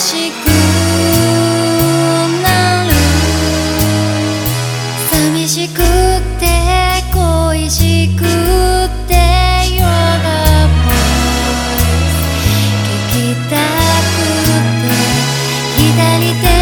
さみしくて恋しくてよがぼきたくて左手